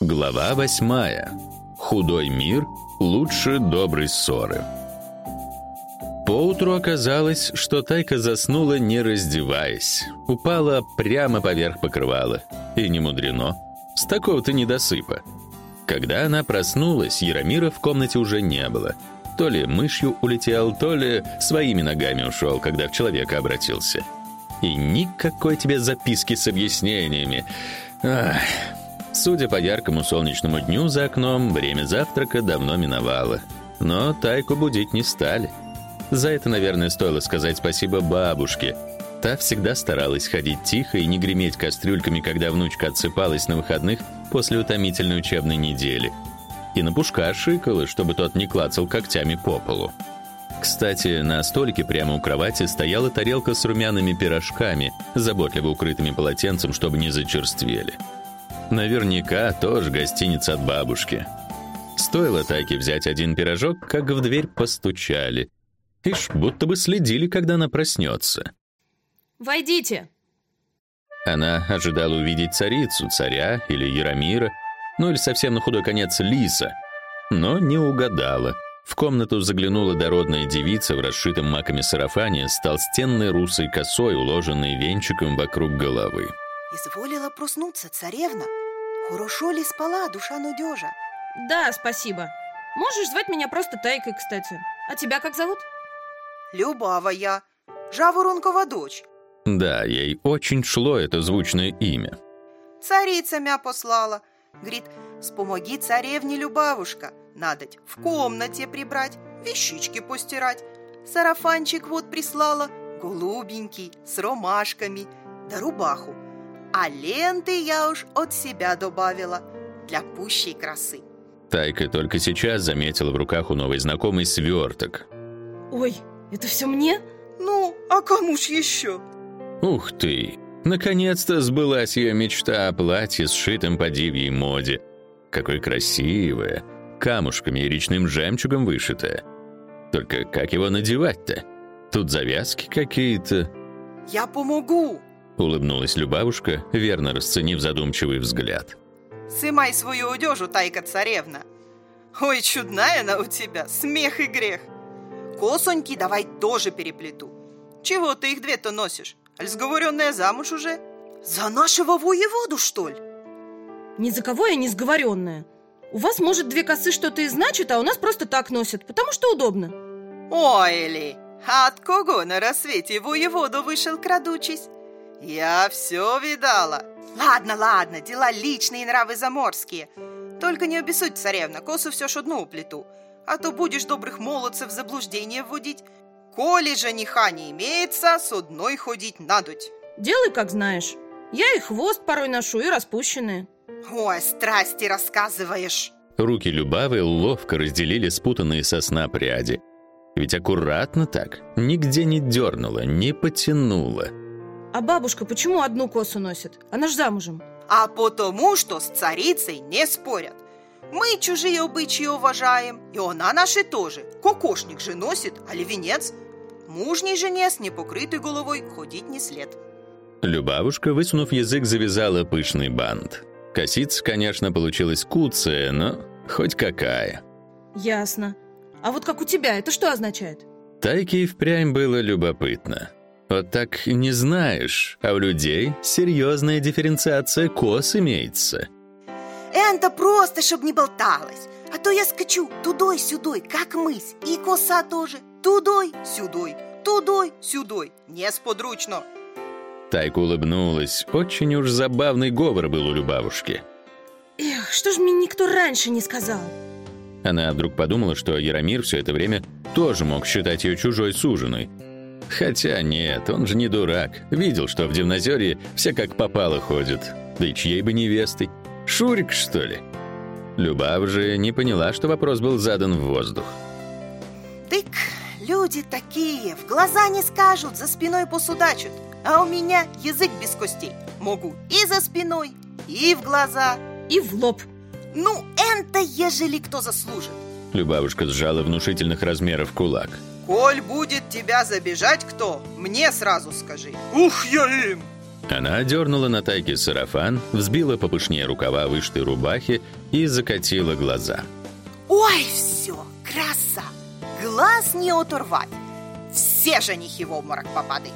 Глава восьмая. Худой мир лучше доброй ссоры. Поутру оказалось, что Тайка заснула не раздеваясь. Упала прямо поверх покрывала. И не мудрено. С такого-то недосыпа. Когда она проснулась, Яромира в комнате уже не было. То ли мышью улетел, то ли своими ногами ушел, когда в человека обратился. И никакой тебе записки с объяснениями. Ах. Судя по яркому солнечному дню за окном, время завтрака давно миновало. Но Тайку будить не стали. За это, наверное, стоило сказать спасибо бабушке. Та всегда старалась ходить тихо и не греметь кастрюльками, когда внучка отсыпалась на выходных после утомительной учебной недели. И на пушка шикала, чтобы тот не клацал когтями по полу. Кстати, на столике прямо у кровати стояла тарелка с румяными пирожками, заботливо укрытыми полотенцем, чтобы не зачерствели. Наверняка тоже гостиница от бабушки. Стоило Тайке взять один пирожок, как в дверь постучали. Ишь, будто бы следили, когда она проснется. «Войдите!» Она ожидала увидеть царицу, царя или Яромира, ну или совсем на худой конец лиса, но не угадала. В комнату заглянула дородная девица в расшитом маками сарафане с толстенной русой косой, уложенной венчиком вокруг головы. Изволила проснуться царевна. Хорошо ли спала душа Нудежа? Да, спасибо. Можешь звать меня просто Тайкой, кстати. А тебя как зовут? Любава я, Жаворонкова дочь. Да, ей очень шло это звучное имя. Царица мя послала. Говорит, спомоги царевне Любавушка. Надоть в комнате прибрать, вещички постирать. Сарафанчик вот прислала, голубенький, с ромашками, да рубаху. А ленты я уж от себя добавила для пущей красы. Тайка только сейчас заметила в руках у новой знакомой сверток. Ой, это все мне? Ну, а кому ж еще? Ух ты! Наконец-то сбылась ее мечта о платье, сшитом по дивьей моде. Какое красивое! Камушками и речным жемчугом вышитое. Только как его надевать-то? Тут завязки какие-то. Я помогу! Улыбнулась Любавушка, верно расценив задумчивый взгляд. Сымай свою одежу, Тайка царевна. Ой, чудная она у тебя, смех и грех. Косоньки давай тоже переплету. Чего ты их две-то носишь? Аль сговоренная замуж уже? За нашего воеводу, что ли? Ни за кого я не сговоренная. У вас, может, две косы что-то и значит, а у нас просто так носят, потому что удобно. Ой ли, а от кого на рассвете воеводу вышел, крадучись? Я все видала. Ладно, ладно, дела личные, нравы заморские. Только не обессудь, царевна, косу все ж одну уплету. А то будешь добрых молодцев в заблуждение вводить. Коли жениха не имеется, с одной ходить надоть. Делай, как знаешь. Я и хвост порой ношу, и распущенные. Ой, страсти рассказываешь. Руки Любавы ловко разделили спутанные со сна пряди. Ведь аккуратно так, нигде не дернула, не потянула. А бабушка почему одну косу носит? Она ж замужем. А потому, что с царицей не спорят. Мы чужие обычаи уважаем, и она наши тоже. Кокошник же носит, али венец. Мужней жене с непокрытой головой ходить не след. Любавушка, высунув язык, завязала пышный бант. Косица, конечно, получилась куцая, но хоть какая. Ясно. А вот как у тебя, это что означает? Тайке и впрямь было любопытно. Вот так не знаешь, а у людей серьезная дифференциация кос имеется. Это просто, чтоб не болталось. А то я скачу тудой-сюдой, как мысь. И коса тоже. Тудой-сюдой, тудой-сюдой. Несподручно. Тайка улыбнулась. Очень уж забавный говор был у Любавушки. Эх, что ж мне никто раньше не сказал? Она вдруг подумала, что Яромир все это время тоже мог считать ее чужой суженой. Хотя нет, он же не дурак. Видел, что в Дивнозерье все как попало ходят. Да и чьей бы невестой? Шурик, что ли? Любав же не поняла, что вопрос был задан в воздух. Тык, люди такие, в глаза не скажут, за спиной посудачат. А у меня язык без костей. Могу и за спиной, и в глаза. И в лоб. Ну, это ежели кто заслужит. Любавушка сжала внушительных размеров кулак. Коль будет тебя забежать кто, мне сразу скажи. Ух, я им! Она одернула на тайке сарафан, взбила попышнее рукава вышитой рубахи и закатила глаза. Ой, все, краса! Глаз не оторвать! Все женихи в обморок попадают.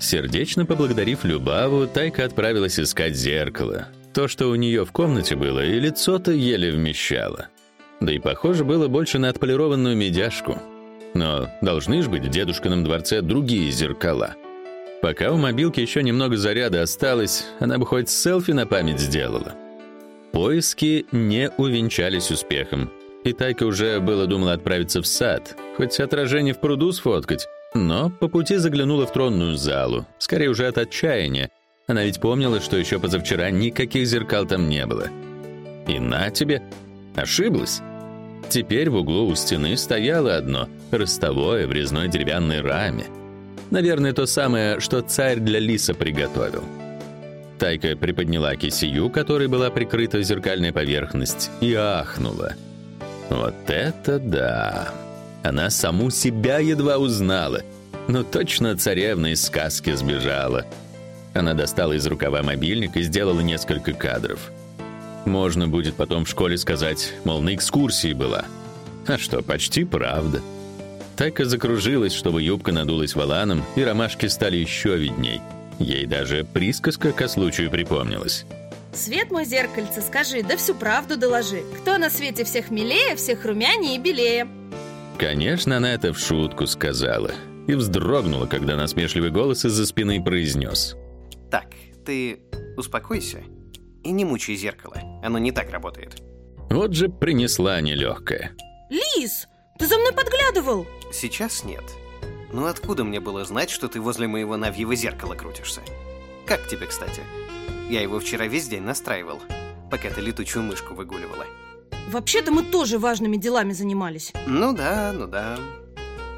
Сердечно поблагодарив Любаву, Тайка отправилась искать зеркало. То, что у нее в комнате было, и лицо-то еле вмещало. Да и похоже было больше на отполированную медяшку. Но должны же быть в дедушкином дворце другие зеркала. Пока у мобилки еще немного заряда осталось, она бы хоть селфи на память сделала. Поиски не увенчались успехом. И Тайка уже было думала отправиться в сад, хоть отражение в пруду сфоткать, но по пути заглянула в тронную залу, скорее уже от отчаяния. Она ведь помнила, что еще позавчера никаких зеркал там не было. И на тебе, ошиблась. Теперь в углу у стены стояло одно, ростовое в резной деревянной раме. Наверное, то самое, что царь для лиса приготовил. Тайка приподняла кисию, которой была прикрыта зеркальная поверхность, и ахнула. Вот это да! Она саму себя едва узнала. Но точно царевна из сказки сбежала. Она достала из рукава мобильник и сделала несколько кадров. Можно будет потом в школе сказать, мол, на экскурсии была. А что, почти правда. Так и закружилась, чтобы юбка надулась валаном, и ромашки стали еще видней. Ей даже присказка ко случаю припомнилась. Свет мой зеркальце, скажи, да всю правду доложи. Кто на свете всех милее, всех румянее и белее? Конечно, она это в шутку сказала. И вздрогнула, когда насмешливый голос из-за спины произнес. Так, ты успокойся и не мучай зеркало. Оно не так работает. Вот же принесла нелегкая. Лис, ты за мной подглядывал? Сейчас нет. Ну откуда мне было знать, что ты возле моего навьего зеркала крутишься? Как тебе, кстати? Я его вчера весь день настраивал, пока ты летучую мышку выгуливала. Вообще-то мы тоже важными делами занимались. Ну да, ну да.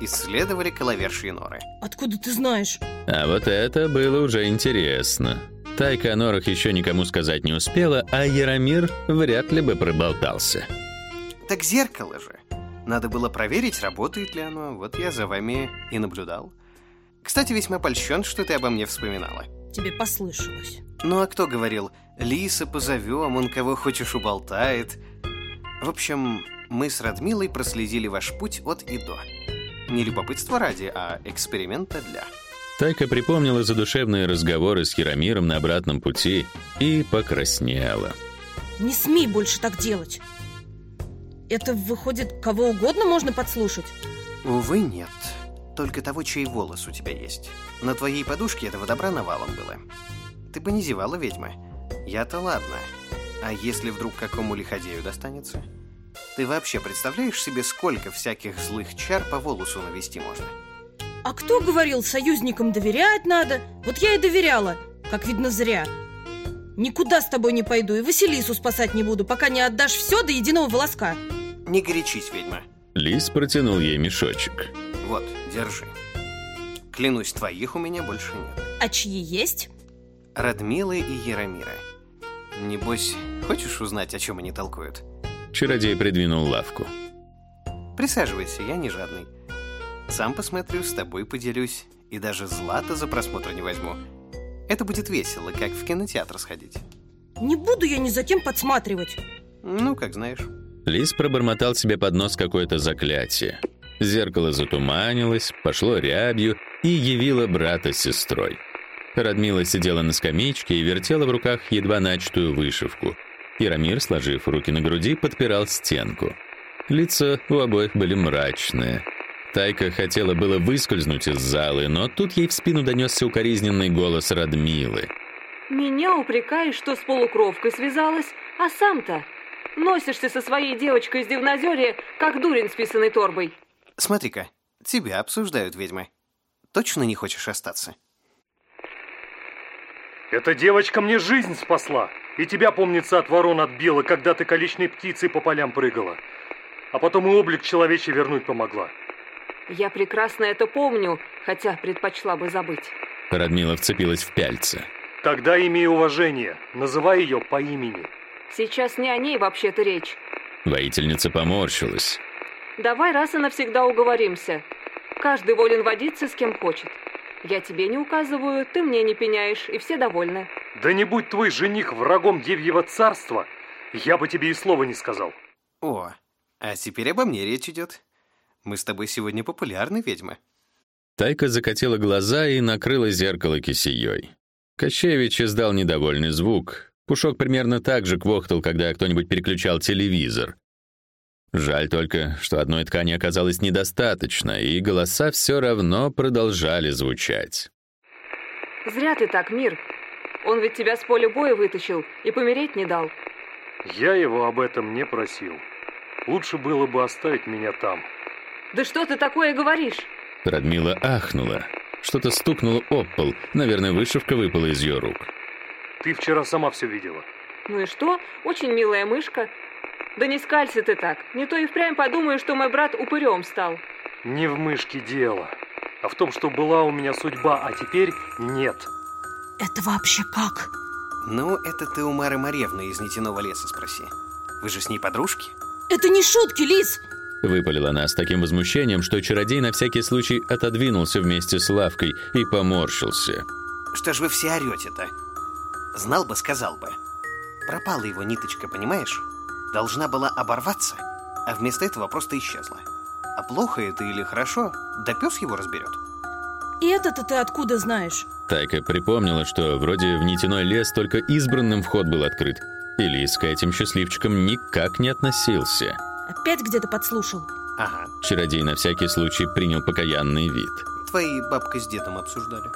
Исследовали коловершие норы. Откуда ты знаешь? А вот это было уже интересно. Тайка о норах еще никому сказать не успела, а Яромир вряд ли бы проболтался. Так зеркало же. Надо было проверить, работает ли оно. Вот я за вами и наблюдал. Кстати, весьма польщен, что ты обо мне вспоминала. Тебе послышалось. Ну а кто говорил, Лиса позовем, он кого хочешь уболтает. В общем, мы с Радмилой проследили ваш путь от и до. Не любопытство ради, а эксперимента для. Тайка припомнила задушевные разговоры с Хиромиром на обратном пути и покраснела. Не смей больше так делать. Это, выходит, кого угодно можно подслушать? Увы, нет. Только того, чей волос у тебя есть. На твоей подушке этого добра навалом было. Ты бы не зевала, ведьма. Я-то ладно. А если вдруг какому лиходею достанется? Ты вообще представляешь себе, сколько всяких злых чар по волосу навести можно? А кто говорил, союзникам доверять надо? Вот я и доверяла, как видно, зря. Никуда с тобой не пойду и Василису спасать не буду, пока не отдашь все до единого волоска. Не горячись, ведьма. Лис протянул ей мешочек. Вот, держи. Клянусь, твоих у меня больше нет. А чьи есть? Радмилы и Яромира. Небось, хочешь узнать, о чем они толкуют? Чародей придвинул лавку. Присаживайся, я не жадный. Сам посмотрю, с тобой поделюсь. И даже злато за просмотр не возьму. Это будет весело, как в кинотеатр сходить. Не буду я ни за кем подсматривать. Ну, как знаешь. Лис пробормотал себе под нос какое-то заклятие. Зеркало затуманилось, пошло рябью и явило брата с сестрой. Радмила сидела на скамеечке и вертела в руках едва начатую вышивку. Яромир, сложив руки на груди, подпирал стенку. Лица у обоих были мрачные. Тайка хотела было выскользнуть из залы, но тут ей в спину донесся укоризненный голос Радмилы. «Меня упрекаешь, что с полукровкой связалась, а сам-то носишься со своей девочкой из Дивнозерья, как дурень с писаной торбой». Смотри-ка, тебя обсуждают ведьмы. Точно не хочешь остаться? Эта девочка мне жизнь спасла. И тебя, помнится, от ворон отбила, когда ты количной птицей по полям прыгала. А потом и облик человечий вернуть помогла. Я прекрасно это помню, хотя предпочла бы забыть. Радмила вцепилась в пяльца. Тогда имей уважение. Называй ее по имени. Сейчас не о ней вообще-то речь. Воительница поморщилась. Давай раз и навсегда уговоримся. Каждый волен водиться с кем хочет. Я тебе не указываю, ты мне не пеняешь, и все довольны. Да не будь твой жених врагом Девьего царства, я бы тебе и слова не сказал. О, а теперь обо мне речь идет. Мы с тобой сегодня популярны, ведьма. Тайка закатила глаза и накрыла зеркало кисеей. Кощевич издал недовольный звук. Пушок примерно так же квохтал, когда кто-нибудь переключал телевизор. Жаль только, что одной ткани оказалось недостаточно, и голоса все равно продолжали звучать. Зря ты так, Мир. Он ведь тебя с поля боя вытащил и помереть не дал. Я его об этом не просил. Лучше было бы оставить меня там. Да что ты такое говоришь? Радмила ахнула. Что-то стукнуло об пол. Наверное, вышивка выпала из ее рук. Ты вчера сама все видела. Ну и что? Очень милая мышка. Да не скалься ты так. Не то и впрямь подумаю, что мой брат упырем стал. Не в мышке дело, а в том, что была у меня судьба, а теперь нет. Это вообще как? Ну, это ты у Мары Маревны из Нетяного леса спроси. Вы же с ней подружки? Это не шутки, Лис! Выпалила она с таким возмущением, что чародей на всякий случай отодвинулся вместе с лавкой и поморщился. Что ж вы все орете-то? Знал бы, сказал бы. Пропала его ниточка, понимаешь? Должна была оборваться, а вместо этого просто исчезла. А плохо это или хорошо, да пес его разберет. И это-то ты откуда знаешь? Тайка припомнила, что вроде в нитяной лес только избранным вход был открыт, и Лис к этим счастливчикам никак не относился. Опять где-то подслушал. Ага, Чародей на всякий случай принял покаянный вид. твои бабка с дедом обсуждали.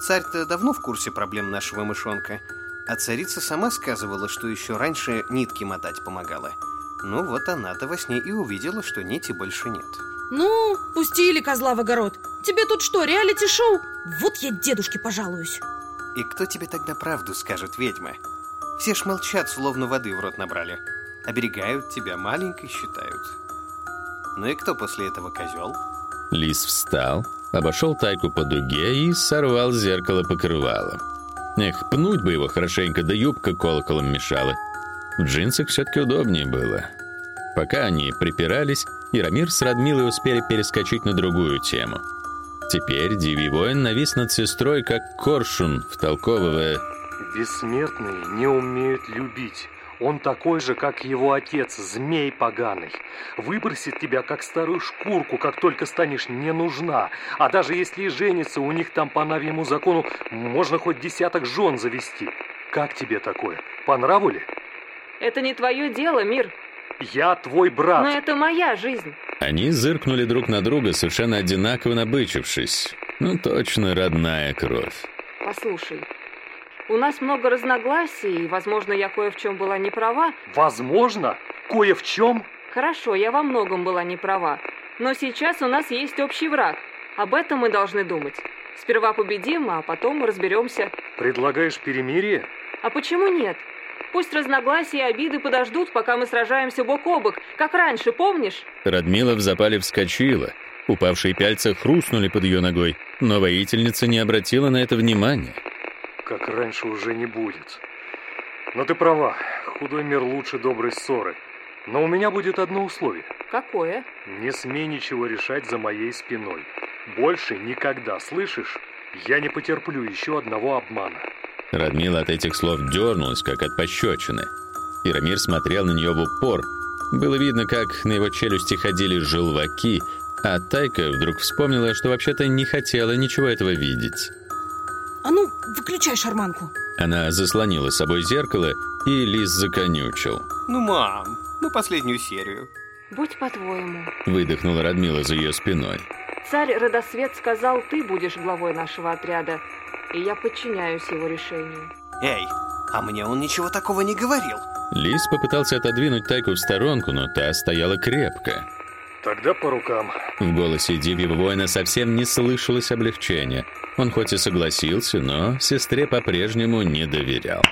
Царь-то давно в курсе проблем нашего мышонка, а царица сама сказывала, что еще раньше нитки мотать помогала. Ну вот она-то во сне и увидела, что нити больше нет. Ну, пустили козла в огород. Тебе тут что, реалити-шоу? Вот я дедушке пожалуюсь. И кто тебе тогда правду скажет, ведьма? Все ж молчат, словно воды в рот набрали. Оберегают тебя, маленькой считают. Ну и кто после этого козел? Лис встал, обошел Тайку по дуге и сорвал с зеркала покрывало. Эх, пнуть бы его хорошенько, да юбка колоколом мешала. В джинсах все-таки удобнее было. Пока они припирались, Яромир с Радмилой успели перескочить на другую тему. Теперь Дивий воин навис над сестрой, как коршун, втолковывая Бессмертные не умеют любить. Он такой же, как его отец, змей поганый. Выбросит тебя, как старую шкурку, как только станешь не нужна. А даже если и женится, у них там по Навьему закону можно хоть десяток жен завести. Как тебе такое? По нраву ли? Это не твое дело, Мир. Я твой брат. Но это моя жизнь. Они зыркнули друг на друга, совершенно одинаково набычившись. Ну, точно родная кровь. Послушай, у нас много разногласий, и, возможно, я кое в чем была не права. Возможно, кое в чем. Хорошо, я во многом была не права. Но сейчас у нас есть общий враг. Об этом мы должны думать. Сперва победим, а потом разберемся. Предлагаешь перемирие? А почему нет? Пусть разногласия и обиды подождут, пока мы сражаемся бок о бок, как раньше, помнишь? Радмила в запале вскочила. Упавшие пяльца хрустнули под ее ногой, но воительница не обратила на это внимания. Как раньше уже не будет. Но ты права, худой мир лучше доброй ссоры. Но у меня будет одно условие. Какое? Не смей ничего решать за моей спиной. Больше никогда, слышишь? Я не потерплю еще одного обмана. Радмила от этих слов дернулась, как от пощечины. Ирамир смотрел на нее в упор. Было видно, как на его челюсти ходили желваки, а Тайка вдруг вспомнила, что вообще-то не хотела ничего этого видеть. Выключай шарманку. Она заслонила собой зеркало, и Лис законючил. Ну, мам, ну последнюю серию. Будь по-твоему. Выдохнула Радмила за ее спиной. Царь Родосвет сказал, ты будешь главой нашего отряда, и я подчиняюсь его решению. Эй, а мне он ничего такого не говорил. Лис попытался отодвинуть Тайку в сторонку, но та стояла крепко. Тогда по рукам. В голосе Дивьего воина совсем не слышалось облегчения. Он хоть и согласился, но сестре по-прежнему не доверял.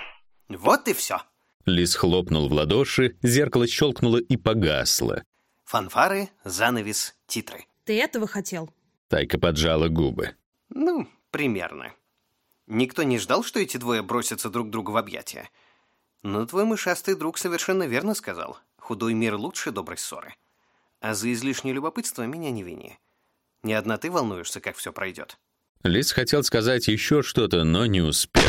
Вот и все. Лис хлопнул в ладоши, зеркало щелкнуло и погасло. Фанфары, занавес, титры. Ты этого хотел? Тайка поджала губы. Ну, примерно. Никто не ждал, что эти двое бросятся друг другу в объятия. Но твой мышастый друг совершенно верно сказал. Худой мир лучше доброй ссоры. А за излишнее любопытство меня не вини. Не одна ты волнуешься, как все пройдет. Лис хотел сказать еще что-то, но не успел.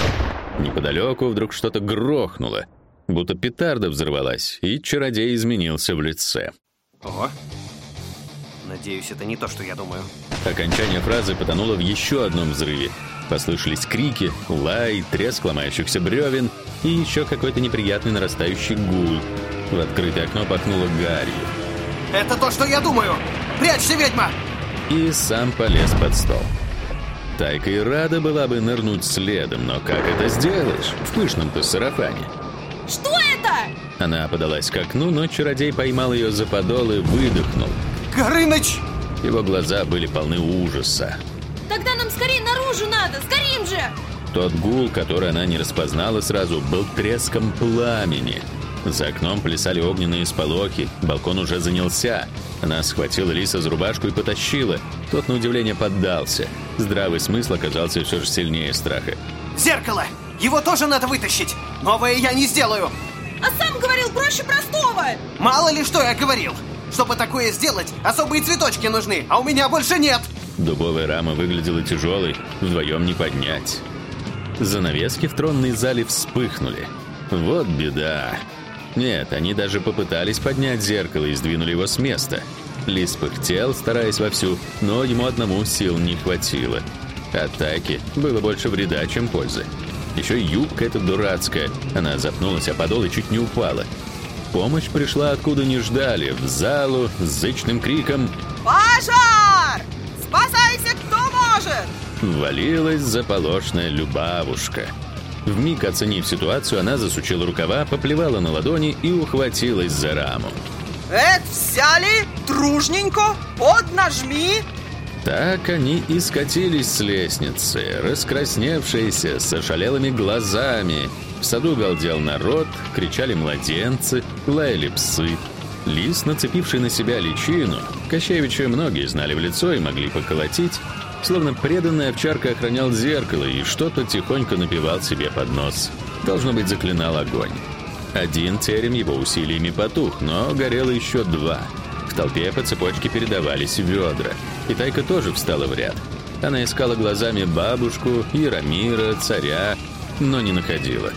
Неподалеку вдруг что-то грохнуло, будто петарда взорвалась, и чародей изменился в лице. О, надеюсь, это не то, что я думаю. Окончание фразы потонуло в еще одном взрыве. Послышались крики, лай, треск ломающихся бревен и еще какой-то неприятный нарастающий гул. В открытое окно пахнуло гарью. Это то, что я думаю! Прячься, ведьма! И сам полез под стол. Тайка и рада была бы нырнуть следом, но как это сделаешь в пышном-то сарафане? Что это? Она подалась к окну, но чародей поймал ее за подол и выдохнул. Горыныч! Его глаза были полны ужаса. Тогда нам скорее наружу надо, скорим же! Тот гул, который она не распознала сразу, был треском пламени. За окном плясали огненные сполохи, балкон уже занялся. Она схватила Лиса за рубашку и потащила. Тот, на удивление, поддался. Здравый смысл оказался все же сильнее страха. Зеркало! Его тоже надо вытащить! Новое я не сделаю! А сам говорил проще простого! Мало ли что я говорил! Чтобы такое сделать, особые цветочки нужны, а у меня больше нет! Дубовая рама выглядела тяжелой, вдвоем не поднять. Занавески в тронной зале вспыхнули. Вот беда. Нет, они даже попытались поднять зеркало и сдвинули его с места. Лис пыхтел, стараясь вовсю, но ему одному сил не хватило. Атаки было больше вреда, чем пользы. Еще юбка эта дурацкая. Она запнулась о подол и чуть не упала. Помощь пришла откуда не ждали, в залу с зычным криком Пожар! Спасайся, кто может! Ввалилась заполошная Любавушка. Вмиг оценив ситуацию, она засучила рукава, поплевала на ладони и ухватилась за раму. Это взяли, дружненько, поднажми. Так они и скатились с лестницы, раскрасневшиеся, с ошалелыми глазами. В саду галдел народ, кричали младенцы, лаяли псы. Лис, нацепивший на себя личину, Кощевича многие знали в лицо и могли поколотить, словно преданная овчарка охранял зеркало и что-то тихонько напевал себе под нос. Должно быть, заклинал огонь. Один терем его усилиями потух, но горело еще два. В толпе по цепочке передавались ведра. И Тайка тоже встала в ряд. Она искала глазами бабушку, Яромира, царя, но не находила.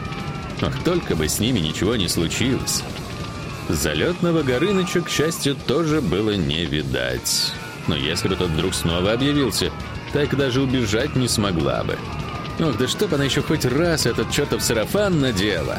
Ах, только бы с ними ничего не случилось. Залетного Горыныча, к счастью, тоже было не видать. Но если бы тот вдруг снова объявился, так даже убежать не смогла бы. Ох, да чтоб она еще хоть раз этот чертов сарафан надела.